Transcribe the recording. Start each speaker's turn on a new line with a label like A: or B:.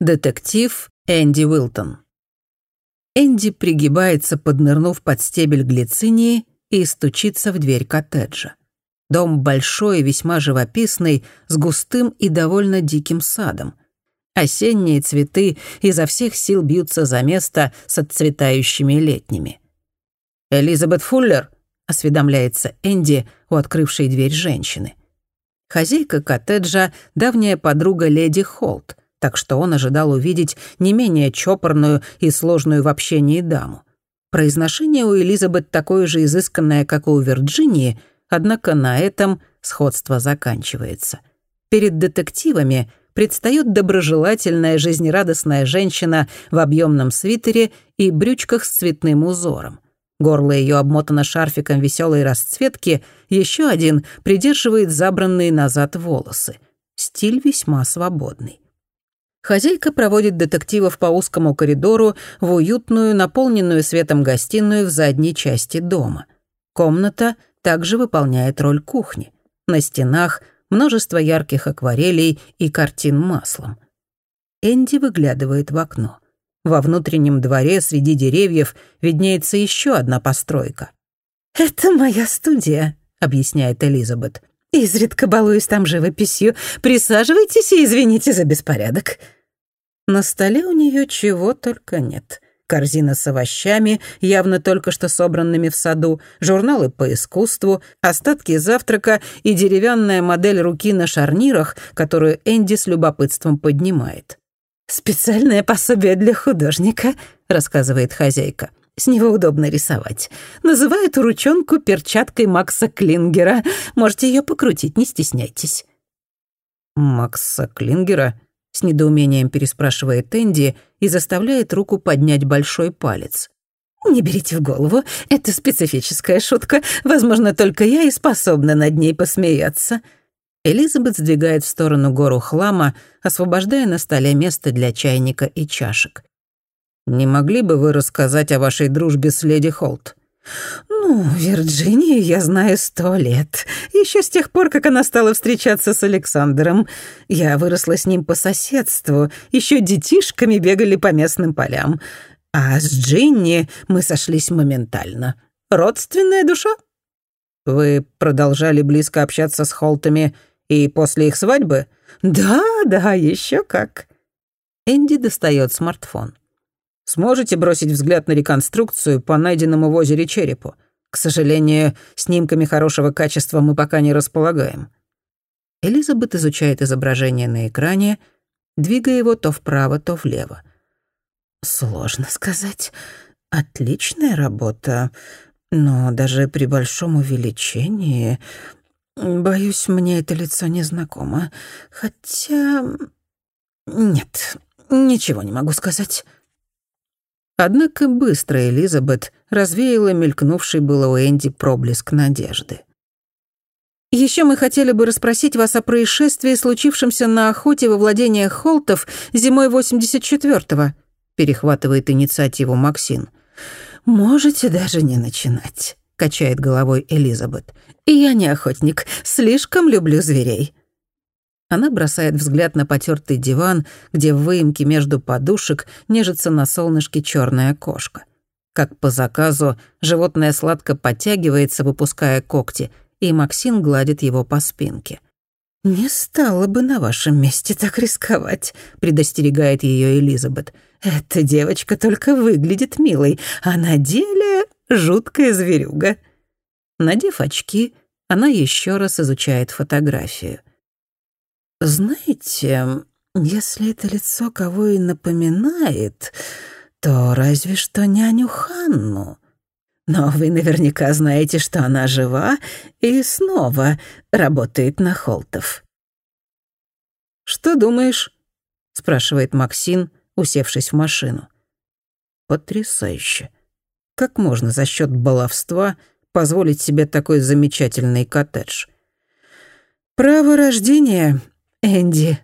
A: Детектив Энди Уилтон. Энди пригибается, поднырнув под стебель глицинии, и стучится в дверь коттеджа. Дом большой и весьма живописный, с густым и довольно диким садом. Осенние цветы изо всех сил бьются за место с отцветающими летними. «Элизабет Фуллер», — осведомляется Энди у открывшей дверь женщины. Хозяйка коттеджа — давняя подруга леди Холт — так что он ожидал увидеть не менее чопорную и сложную в общении даму. Произношение у Элизабет такое же изысканное, как и у Вирджинии, однако на этом сходство заканчивается. Перед детективами предстает доброжелательная, жизнерадостная женщина в объемном свитере и брючках с цветным узором. Горло ее обмотано шарфиком веселой расцветки, еще один придерживает забранные назад волосы. Стиль весьма свободный. Хозяйка проводит детективов по узкому коридору в уютную, наполненную светом гостиную в задней части дома. Комната также выполняет роль кухни. На стенах множество ярких акварелей и картин маслом. Энди выглядывает в окно. Во внутреннем дворе среди деревьев виднеется еще одна постройка.
B: «Это моя студия», — объясняет Элизабет. «Изредка балуюсь там живописью. Присаживайтесь и извините за беспорядок».
A: На столе у нее чего только нет. Корзина с овощами, явно только что собранными в саду, журналы по искусству, остатки завтрака и деревянная модель руки на шарнирах, которую Энди с любопытством поднимает.
B: «Специальное пособие для художника», — рассказывает хозяйка. «С него удобно рисовать. Называют ручонку перчаткой Макса Клингера. Можете ее покрутить, не стесняйтесь».
A: «Макса Клингера?» С недоумением переспрашивает Энди и заставляет руку поднять большой палец.
B: «Не берите в голову, это специфическая шутка. Возможно, только я и способна над ней посмеяться».
A: Элизабет сдвигает в сторону гору хлама, освобождая на столе место для чайника и чашек. «Не могли бы вы рассказать о вашей дружбе с леди Холт?»
B: «Ну, Вирджинию я знаю сто лет. Еще с тех пор, как она стала встречаться с Александром. Я выросла с ним по соседству. Еще детишками бегали по местным полям. А с Джинни мы сошлись моментально. Родственная душа».
A: «Вы продолжали близко общаться с Холтами и после их свадьбы?»
B: «Да, да, еще как».
A: Энди достает смартфон. Сможете бросить взгляд на реконструкцию по найденному в озере черепу? К сожалению, снимками хорошего качества мы пока не располагаем». Элизабет изучает изображение на экране, двигая его то вправо, то влево.
B: «Сложно сказать. Отличная работа, но даже при большом увеличении... Боюсь, мне это лицо незнакомо. Хотя... Нет, ничего не могу сказать».
A: Однако быстро Элизабет развеяла мелькнувший было у Энди проблеск надежды.
B: Еще мы хотели бы расспросить вас о происшествии, случившемся на охоте во владениях Холтов зимой 84-го», перехватывает инициативу Максин. «Можете даже не начинать», — качает головой Элизабет. «Я не охотник, слишком люблю зверей».
A: Она бросает взгляд на потертый диван, где в выемке между подушек нежится на солнышке черная кошка. Как по заказу, животное сладко подтягивается, выпуская когти, и Максин гладит его по спинке.
B: «Не стала бы на вашем месте так рисковать», — предостерегает ее Элизабет. «Эта девочка только выглядит милой, а на деле жуткая зверюга».
A: Надев очки, она еще раз изучает фотографию.
B: «Знаете, если это лицо кого и напоминает, то разве что няню Ханну. Но вы наверняка знаете, что она жива и снова работает на Холтов».
A: «Что думаешь?» — спрашивает Максин, усевшись в машину. «Потрясающе. Как можно за счет баловства позволить себе такой замечательный коттедж?»
B: «Право рождения», Энди»,